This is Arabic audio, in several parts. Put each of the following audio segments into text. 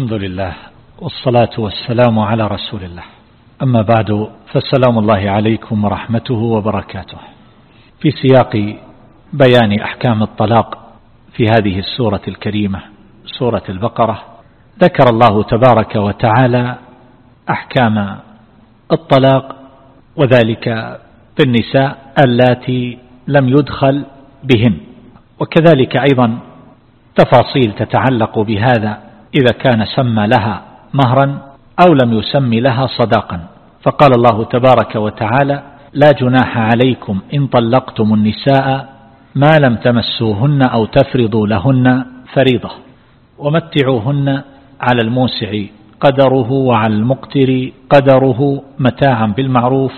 الحمد لله والصلاة والسلام على رسول الله. أما بعد فالسلام الله عليكم ورحمته وبركاته. في سياق بيان أحكام الطلاق في هذه السورة الكريمة سورة البقرة ذكر الله تبارك وتعالى أحكام الطلاق وذلك في النساء اللاتي لم يدخل بهن. وكذلك أيضا تفاصيل تتعلق بهذا إذا كان سمى لها مهرا أو لم يسمي لها صداقا. فقال الله تبارك وتعالى لا جناح عليكم إن طلقتم النساء ما لم تمسوهن أو تفرضوا لهن فريضة ومتعوهن على الموسع قدره وعلى المقتر قدره متاعا بالمعروف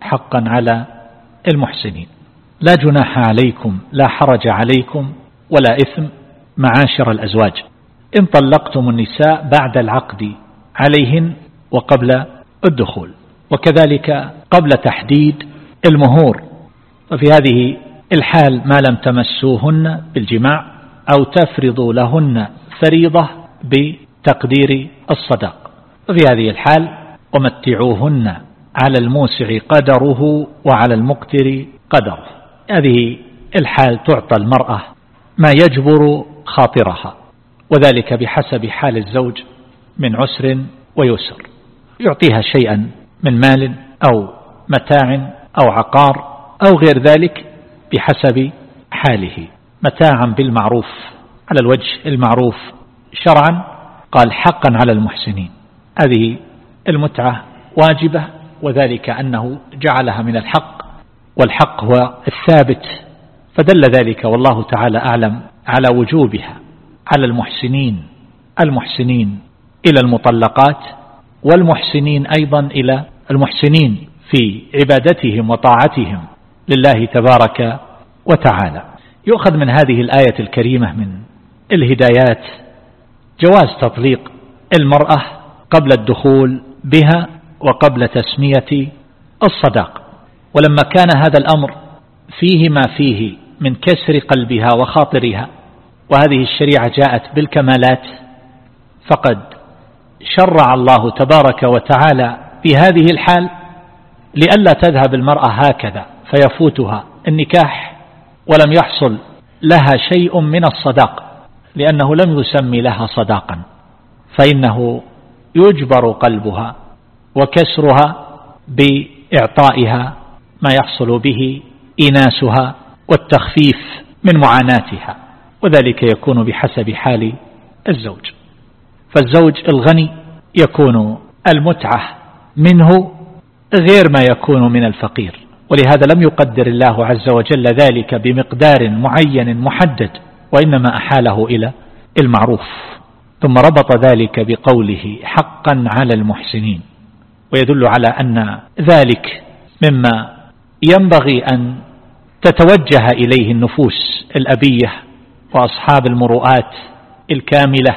حقا على المحسنين. لا جناح عليكم لا حرج عليكم ولا إثم معاشر الأزواج. إن طلقتم النساء بعد العقد عليهن وقبل الدخول وكذلك قبل تحديد المهور. وفي هذه الحال ما لم تمسوهن بالجماع أو تفرضوا لهن فريضة بتقدير الصداق وفي هذه الحال ومتعوهن على الموسع قدره وعلى المقتر قدره. هذه الحال تعطى المرأة ما يجبر خاطرها. وذلك بحسب حال الزوج من عسر ويسر. يعطيها شيئا من مال أو متاع أو عقار أو غير ذلك بحسب حاله. متاعا بالمعروف على الوجه المعروف. شرعا قال حقا على المحسنين. هذه المتعة واجبة وذلك أنه جعلها من الحق والحق هو الثابت. فدل ذلك والله تعالى أعلم على وجوبها. على المحسنين المحسنين إلى المطلقات والمحسنين أيضا إلى المحسنين في عبادتهم وطاعتهم لله تبارك وتعالى. يؤخذ من هذه الآية الكريمة من الهدايات جواز تطليق المرأة قبل الدخول بها وقبل تسمية الصداق. ولما كان هذا الأمر فيه ما فيه من كسر قلبها وخاطرها وهذه الشريعة جاءت بالكمالات فقد شرع الله تبارك وتعالى في هذه الحال لئلا تذهب المرأة هكذا فيفوتها النكاح ولم يحصل لها شيء من الصداق لأنه لم يسمي لها صداقا فإنه يجبر قلبها وكسرها بإعطائها ما يحصل به إناسها والتخفيف من معاناتها. وذلك يكون بحسب حال الزوج. فالزوج الغني يكون المتعة منه غير ما يكون من الفقير. ولهذا لم يقدر الله عز وجل ذلك بمقدار معين محدد وإنما أحاله إلى المعروف. ثم ربط ذلك بقوله حقا على المحسنين. ويدل على أن ذلك مما ينبغي أن تتوجه إليه النفوس الأبية وأصحاب المروءات الكاملة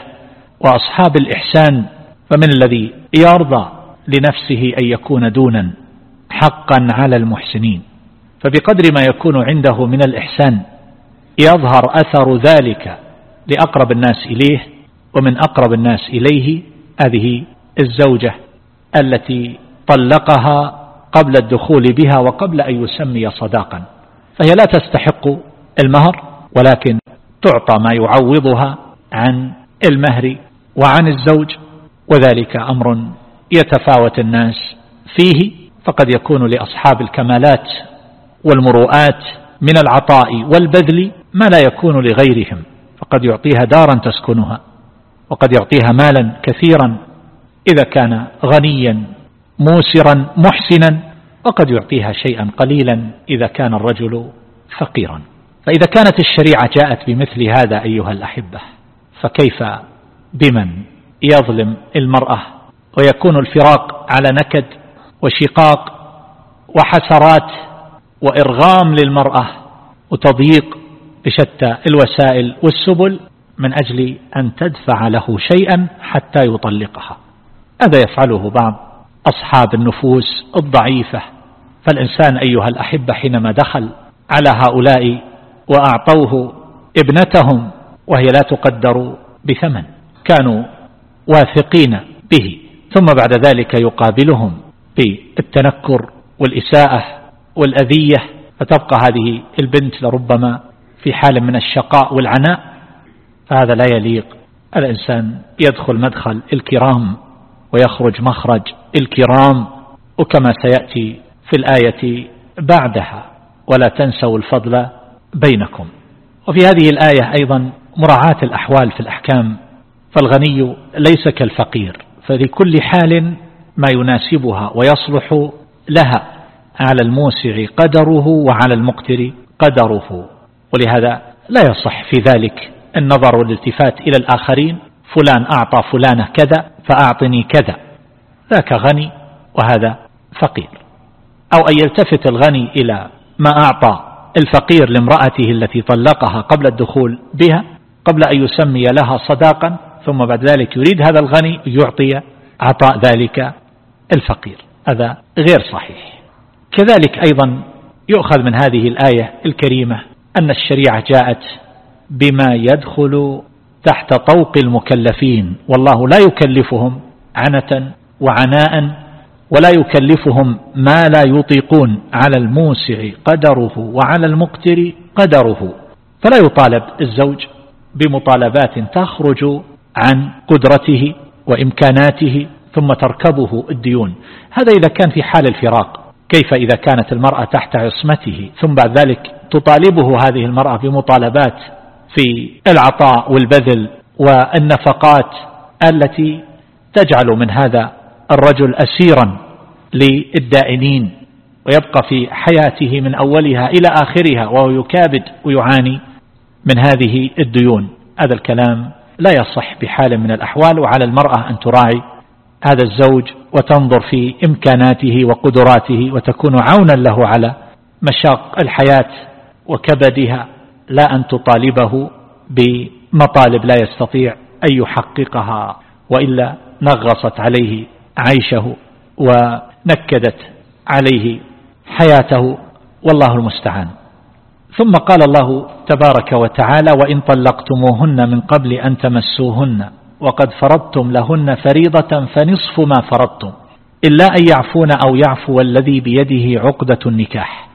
وأصحاب الإحسان فمن الذي يرضى لنفسه أن يكون دونا حقا على المحسنين. فبقدر ما يكون عنده من الإحسان يظهر أثر ذلك لأقرب الناس إليه ومن أقرب الناس إليه هذه الزوجة التي طلقها قبل الدخول بها وقبل أن يسمي صداقا. فهي لا تستحق المهر ولكن تعطى ما يعوضها عن المهر وعن الزوج وذلك أمر يتفاوت الناس فيه فقد يكون لأصحاب الكمالات والمروءات من العطاء والبذل ما لا يكون لغيرهم فقد يعطيها دارا تسكنها وقد يعطيها مالا كثيرا إذا كان غنيا موسرا محسنا وقد يعطيها شيئا قليلا إذا كان الرجل فقيرا. فإذا كانت الشريعة جاءت بمثل هذا أيها الأحبة فكيف بمن يظلم المرأة ويكون الفراق على نكد وشقاق وحسرات وإرغام للمرأة وتضييق بشتى الوسائل والسبل من أجل أن تدفع له شيئا حتى يطلقها؟ هذا يفعله بعض أصحاب النفوس الضعيفة؟ فالإنسان أيها الأحبة حينما دخل على هؤلاء وأعطوه ابنتهم وهي لا تقدر بثمن. كانوا واثقين به. ثم بعد ذلك يقابلهم بالتنكر والإساءة والأذية. فتبقى هذه البنت لربما في حال من الشقاء والعناء. فهذا لا يليق. الإنسان يدخل مدخل الكرام ويخرج مخرج الكرام. وكما سيأتي في الآية بعدها. ولا تنسوا الفضل بينكم. وفي هذه الآية أيضا مراعاة الأحوال في الأحكام فالغني ليس كالفقير فلكل حال ما يناسبها ويصلح لها. على الموسع قدره وعلى المقتر قدره. ولهذا لا يصح في ذلك النظر والالتفات إلى الآخرين. فلان أعطى فلانة كذا فأعطني كذا. ذاك غني وهذا فقير. أو أن يلتفت الغني إلى ما أعطى الفقير لامرأته التي طلقها قبل الدخول بها قبل أن يسمي لها صداقا ثم بعد ذلك يريد هذا الغني يعطي عطاء ذلك الفقير. هذا غير صحيح. كذلك أيضا يؤخذ من هذه الآية الكريمة أن الشريعة جاءت بما يدخل تحت طوق المكلفين والله لا يكلفهم عنة وعناء ولا يكلفهم ما لا يطيقون. على الموسع قدره وعلى المقتر قدره. فلا يطالب الزوج بمطالبات تخرج عن قدرته وإمكاناته ثم تركبه الديون. هذا إذا كان في حال الفراق. كيف إذا كانت المرأة تحت عصمته؟ ثم بعد ذلك تطالبه هذه المرأة بمطالبات في العطاء والبذل والنفقات التي تجعل من هذا الرجل أسيرا للدائنين ويبقى في حياته من أولها إلى آخرها وهو يكابد ويعاني من هذه الديون. هذا الكلام لا يصح بحال من الأحوال وعلى المرأة أن تراعي هذا الزوج وتنظر في إمكاناته وقدراته وتكون عونا له على مشاق الحياة وكبدها لا أن تطالبه بمطالب لا يستطيع أن يحققها وإلا نغصت عليه عيشه ونكدت عليه حياته والله المستعان. ثم قال الله تبارك وتعالى وإن طلقتموهن من قبل أن تمسوهن وقد فرضتم لهن فريضة فنصف ما فرضتم إلا أن يعفون أو يعفو الذي بيده عقدة النكاح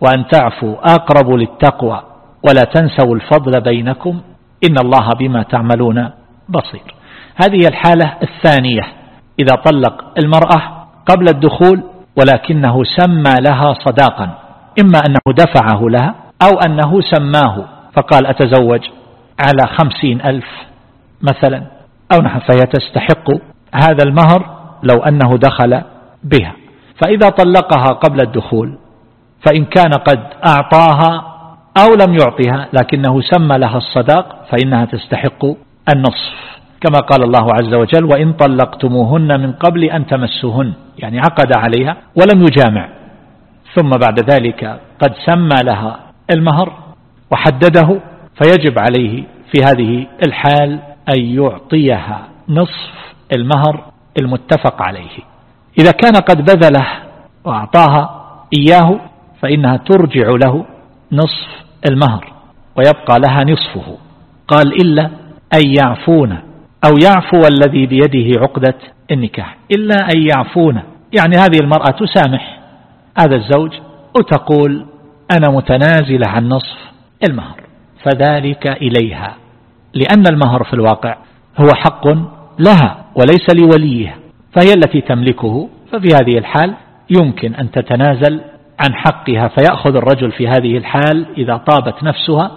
وأن تعفوا أقرب للتقوى ولا تنسوا الفضل بينكم إن الله بما تعملون بصير. هذه الحالة الثانية. إذا طلق المرأة قبل الدخول ولكنه سمى لها صداقا إما أنه دفعه لها أو أنه سماه فقال أتزوج على خمسين ألف مثلا أو نحن فهي تستحق هذا المهر لو أنه دخل بها. فإذا طلقها قبل الدخول فإن كان قد أعطاها أو لم يعطها لكنه سمى لها الصداق فإنها تستحق النصف. كما قال الله عز وجل وإن طلقتموهن من قبل أن تمسوهن. يعني عقد عليها ولم يجامع. ثم بعد ذلك قد سمى لها المهر وحدده فيجب عليه في هذه الحال أن يعطيها نصف المهر المتفق عليه. إذا كان قد بذله وأعطاها إياه فإنها ترجع له نصف المهر ويبقى لها نصفه. قال إلا أن يعفون أو يعفو الذي بيده عقدة النكاح. إلا أن يعفون. يعني هذه المرأة تسامح هذا الزوج وتقول أنا متنازلة عن نصف المهر. فذلك إليها. لأن المهر في الواقع هو حق لها وليس لوليها فهي التي تملكه. ففي هذه الحال يمكن أن تتنازل عن حقها. فيأخذ الرجل في هذه الحال إذا طابت نفسها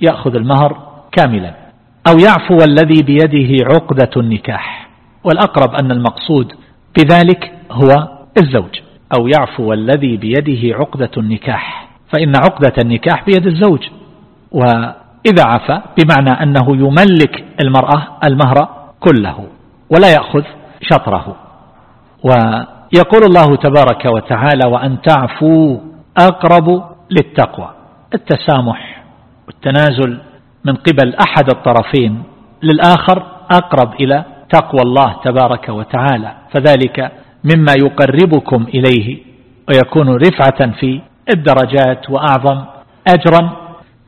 يأخذ المهر كاملا. أو يعفو الذي بيده عقدة النكاح. والأقرب أن المقصود بذلك هو الزوج. أو يعفو الذي بيده عقدة النكاح. فإن عقدة النكاح بيد الزوج. وإذا عفى بمعنى أنه يملك المرأة المهر كله ولا يأخذ شطره. ويقول الله تبارك وتعالى وأن تعفوا أقرب للتقوى. التسامح والتنازل من قبل أحد الطرفين للآخر أقرب إلى تقوى الله تبارك وتعالى. فذلك مما يقربكم إليه ويكون رفعة في الدرجات وأعظم أجرا.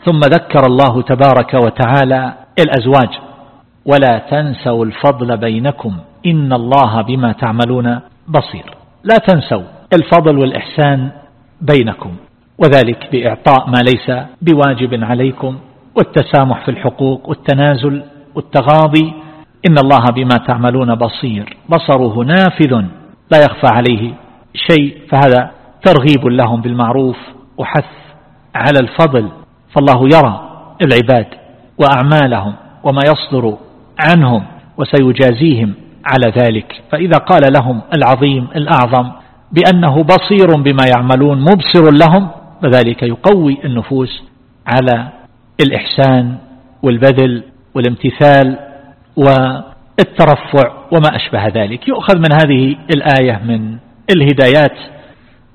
ثم ذكر الله تبارك وتعالى الأزواج. ولا تنسوا الفضل بينكم إن الله بما تعملون بصير. لا تنسوا الفضل والإحسان بينكم وذلك بإعطاء ما ليس بواجب عليكم. والتسامح في الحقوق والتنازل والتغاضي. إن الله بما تعملون بصير. بصره نافذ لا يخفى عليه شيء. فهذا ترغيب لهم بالمعروف وحث على الفضل. فالله يرى العباد وأعمالهم وما يصدر عنهم وسيجازيهم على ذلك. فإذا قال لهم العظيم الأعظم بأنه بصير بما يعملون مبصر لهم فذلك يقوي النفوس على الإحسان والبذل والامتثال والترفع وما أشبه ذلك. يؤخذ من هذه الآية من الهدايات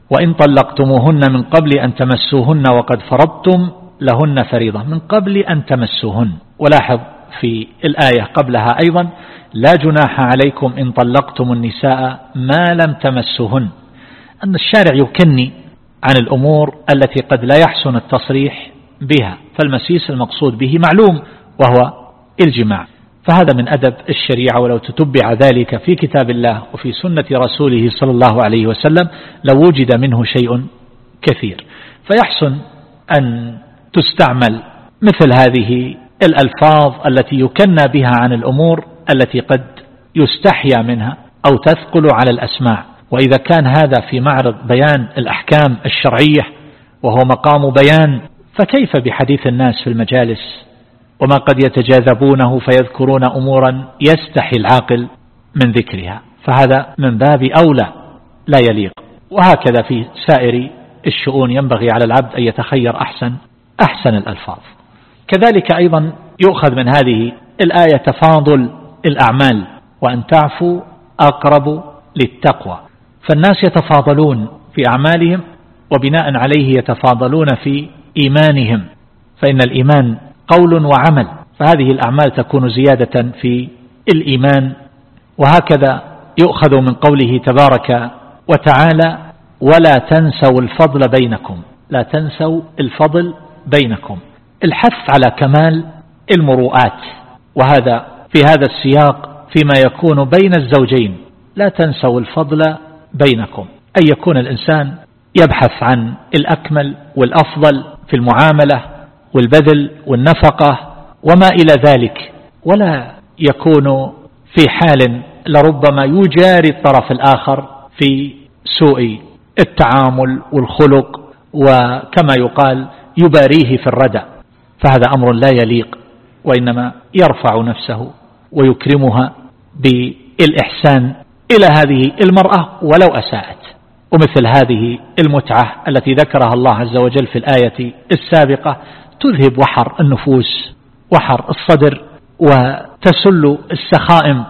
وإن طلقتموهن من قبل أن تمسوهن وقد فرضتم لهن فريضة. من قبل أن تمسوهن. ولاحظ في الآية قبلها أيضا لا جناح عليكم إن طلقتم النساء ما لم تمسوهن. أن الشارع يكني عن الأمور التي قد لا يحسن التصريح بها فالمسيس المقصود به معلوم وهو الجماع. فهذا من أدب الشريعة ولو تتبع ذلك في كتاب الله وفي سنة رسوله صلى الله عليه وسلم لو وجد منه شيء كثير. فيحسن أن تستعمل مثل هذه الألفاظ التي يكنى بها عن الأمور التي قد يستحيا منها أو تثقل على الأسماع. وإذا كان هذا في معرض بيان الأحكام الشرعية وهو مقام بيان فكيف بحديث الناس في المجالس؟ وما قد يتجاذبونه فيذكرون أمورا يستحي العاقل من ذكرها. فهذا من باب أولى لا يليق. وهكذا في سائر الشؤون ينبغي على العبد أن يتخير أحسن أحسن الألفاظ. كذلك أيضا يؤخذ من هذه الآية تفاضل الأعمال وأن تعفوا أقرب للتقوى. فالناس يتفاضلون في أعمالهم وبناء عليه يتفاضلون في إيمانهم فإن الإيمان قول وعمل فهذه الأعمال تكون زيادة في الإيمان. وهكذا يؤخذ من قوله تبارك وتعالى ولا تنسوا الفضل بينكم. لا تنسوا الفضل بينكم. الحث على كمال المروءات. وهذا في هذا السياق فيما يكون بين الزوجين لا تنسوا الفضل بينكم. أن يكون الإنسان يبحث عن الأكمل والأفضل في المعاملة والبذل والنفقة وما إلى ذلك. ولا يكون في حال لربما يجاري الطرف الآخر في سوء التعامل والخلق وكما يقال يباريه في الردى فهذا أمر لا يليق وإنما يرفع نفسه ويكرمها بالإحسان إلى هذه المرأة ولو أساءت. ومثل هذه المتعة التي ذكرها الله عز وجل في الآية السابقة تذهب وحر النفوس وحر الصدر وتسل السخائم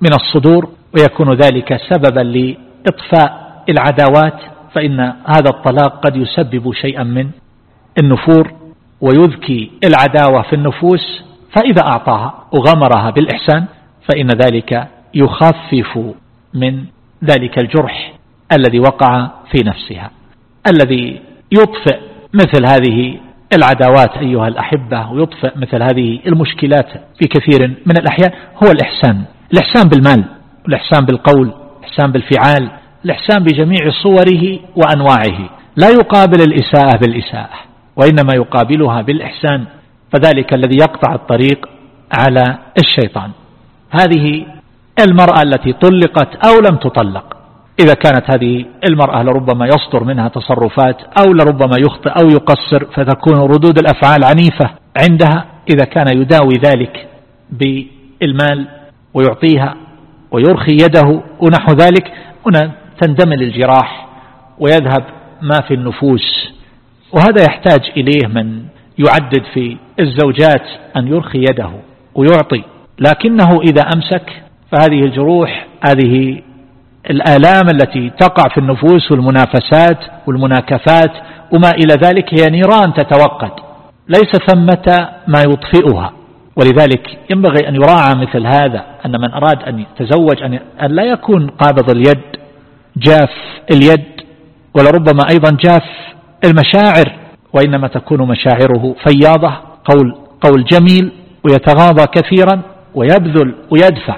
من الصدور ويكون ذلك سببا لإطفاء العداوات فإن هذا الطلاق قد يسبب شيئا من النفور ويذكي العداوة في النفوس فإذا أعطاها وغمرها بالإحسان فإن ذلك يخفف من ذلك الجرح. الذي وقع في نفسها الذي يطفئ مثل هذه العداوات أيها الأحبة ويطفئ مثل هذه المشكلات في كثير من الأحيان هو الإحسان الإحسان بالمال الإحسان بالقول الإحسان بالفعال الإحسان بجميع صوره وأنواعه. لا يقابل الإساءة بالإساءة وإنما يقابلها بالإحسان فذلك الذي يقطع الطريق على الشيطان. هذه المرأة التي طلقت أو لم تطلق. إذا كانت هذه المرأة لربما يصدر منها تصرفات أو لربما يخطئ أو يقصر فتكون ردود الأفعال عنيفة عندها إذا كان يداوي ذلك بالمال ويعطيها ويرخي يده ونحو ذلك هنا تندمل الجراح ويذهب ما في النفوس. وهذا يحتاج إليه من يعدد في الزوجات أن يرخي يده ويعطي. لكنه إذا أمسك فهذه الجروح هذه الآلام التي تقع في النفوس والمنافسات والمناكفات وما إلى ذلك هي نيران تتوقد ليس ثمة ما يطفئها. ولذلك ينبغي أن يراعى مثل هذا أن من أراد أن يتزوج أن لا يكون قابض اليد جاف اليد ولربما أيضا جاف المشاعر وإنما تكون مشاعره فياضة قول, قول جميل ويتغاضى كثيرا ويبذل ويدفع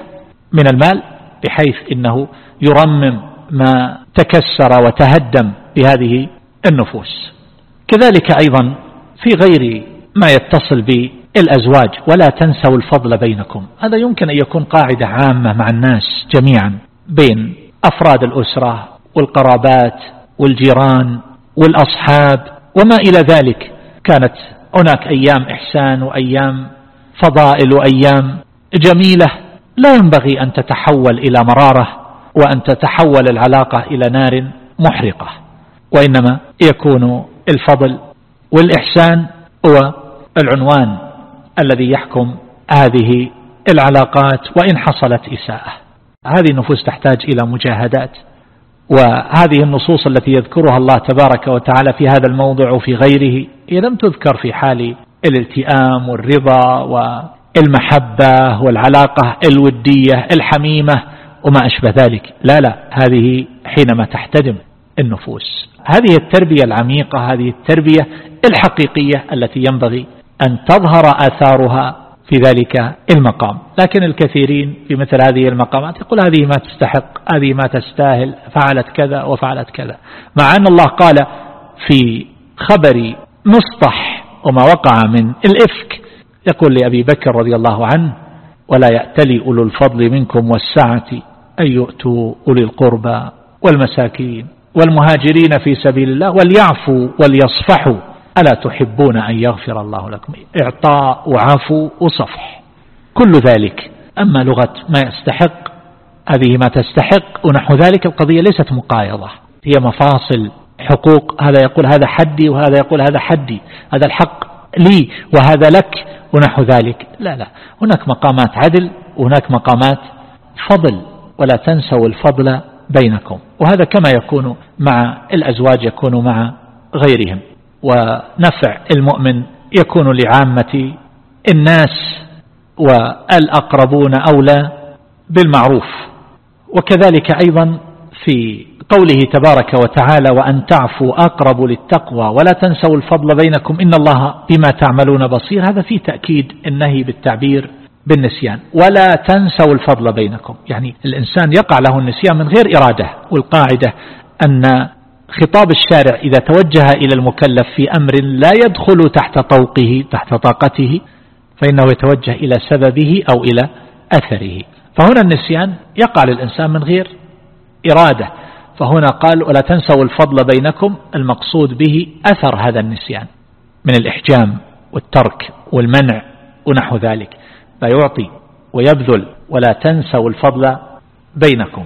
من المال. بحيث إنه يرمم ما تكسر وتهدم بهذه النفوس. كذلك أيضا في غير ما يتصل بالأزواج ولا تنسوا الفضل بينكم. هذا يمكن أن يكون قاعدة عامة مع الناس جميعا بين أفراد الأسرة والقرابات والجيران والأصحاب وما إلى ذلك. كانت هناك أيام إحسان وأيام فضائل وأيام جميلة لا ينبغي أن تتحول إلى مرارة وأن تتحول العلاقة إلى نار محرقة وإنما يكون الفضل والإحسان هو العنوان الذي يحكم هذه العلاقات وإن حصلت إساءة. هذه النفوس تحتاج إلى مجاهدات وهذه النصوص التي يذكرها الله تبارك وتعالى في هذا الموضع وفي غيره هي لم تذكر في حال الالتئام والرضا والمحبة والعلاقة الودية الحميمة وما أشبه ذلك. لا لا هذه حينما تحتدم النفوس. هذه التربية العميقة هذه التربية الحقيقية التي ينبغي أن تظهر آثارها في ذلك المقام. لكن الكثيرين في مثل هذه المقامات يقول هذه ما تستحق هذه ما تستاهل فعلت كذا وفعلت كذا. مع أن الله قال في خبر مصطح وما وقع من الإفك يقول لأبي بكر رضي الله عنه ولا يأتلي أولو الفضل منكم والسعة أن يؤتوا أولي القربى والمساكين والمهاجرين في سبيل الله وليعفوا وليصفحوا. ألا تحبون أن يغفر الله لكم؟ إعطاء وعفو وصفح. كل ذلك أما لغة ما يستحق هذه ما تستحق ونحو ذلك القضية ليست مقايضة. هي مفاصل حقوق هذا يقول هذا حدي وهذا يقول هذا حدي هذا الحق. لي وهذا لك ونحو ذلك. لا لا هناك مقامات عدل وهناك مقامات فضل ولا تنسوا الفضل بينكم. وهذا كما يكون مع الأزواج يكون مع غيرهم. ونفع المؤمن يكون لعامة الناس والأقربون أولى بالمعروف. وكذلك أيضا في قوله تبارك وتعالى وأن تعفوا أقرب للتقوى ولا تنسوا الفضل بينكم إن الله بما تعملون بصير. هذا في تأكيد النهي بالتعبير بالنسيان. ولا تنسوا الفضل بينكم. يعني الإنسان يقع له النسيان من غير إرادة والقاعدة أن خطاب الشارع إذا توجه إلى المكلف في أمر لا يدخل تحت طوقه تحت طاقته فإنه يتوجه إلى سببه أو إلى أثره. فهنا النسيان يقع للإنسان من غير إرادة. فهنا قال ولا تنسوا الفضل بينكم المقصود به أثر هذا النسيان من الإحجام والترك والمنع ونحو ذلك. فيعطي ويبذل ولا تنسوا الفضل بينكم.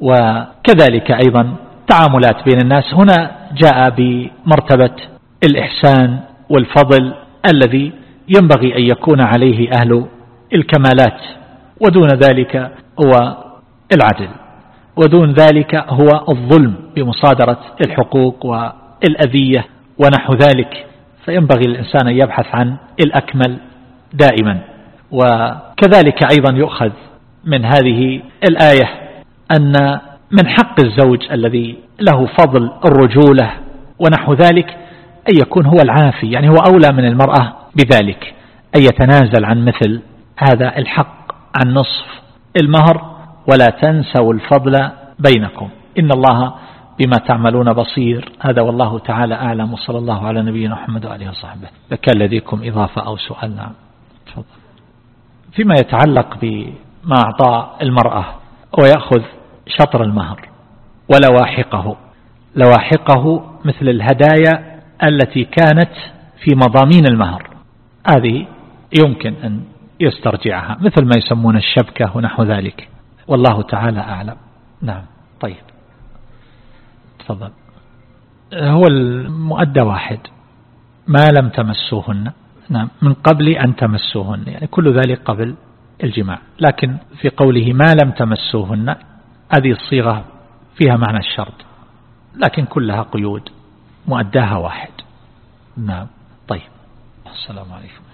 وكذلك أيضا تعاملات بين الناس. هنا جاء بمرتبة الإحسان والفضل الذي ينبغي أن يكون عليه أهل الكمالات ودون ذلك هو العدل. ودون ذلك هو الظلم بمصادرة الحقوق والأذية ونحو ذلك. فينبغي الإنسان أن يبحث عن الأكمل دائما. وكذلك أيضا يؤخذ من هذه الآية أن من حق الزوج الذي له فضل الرجولة ونحو ذلك أن يكون هو العافي يعني هو أولى من المرأة بذلك أن يتنازل عن مثل هذا الحق عن نصف المهر. ولا تنسوا الفضل بينكم. إن الله بما تعملون بصير. هذا والله تعالى أعلم. وصلى الله على نبينا محمد وآله وصحبه. فكان لديكم إضافة أو سؤال. نعم. تفضل. فيما يتعلق بما أعطى المرأة ويأخذ شطر المهر ولواحقه. لواحقه مثل الهدايا التي كانت في مضامين المهر. هذه يمكن أن يسترجعها مثل ما يسمون الشبكة ونحو ذلك. والله تعالى أعلم. نعم. طيب. تفضل. هو المؤدى واحد. ما لم تمسوهن. نعم. من قبل أن تمسوهن. يعني كل ذلك قبل الجماع. لكن في قوله ما لم تمسوهن هذه الصيغة فيها معنى الشرط. لكن كلها قيود. مؤداها واحد. نعم. طيب. السلام عليكم.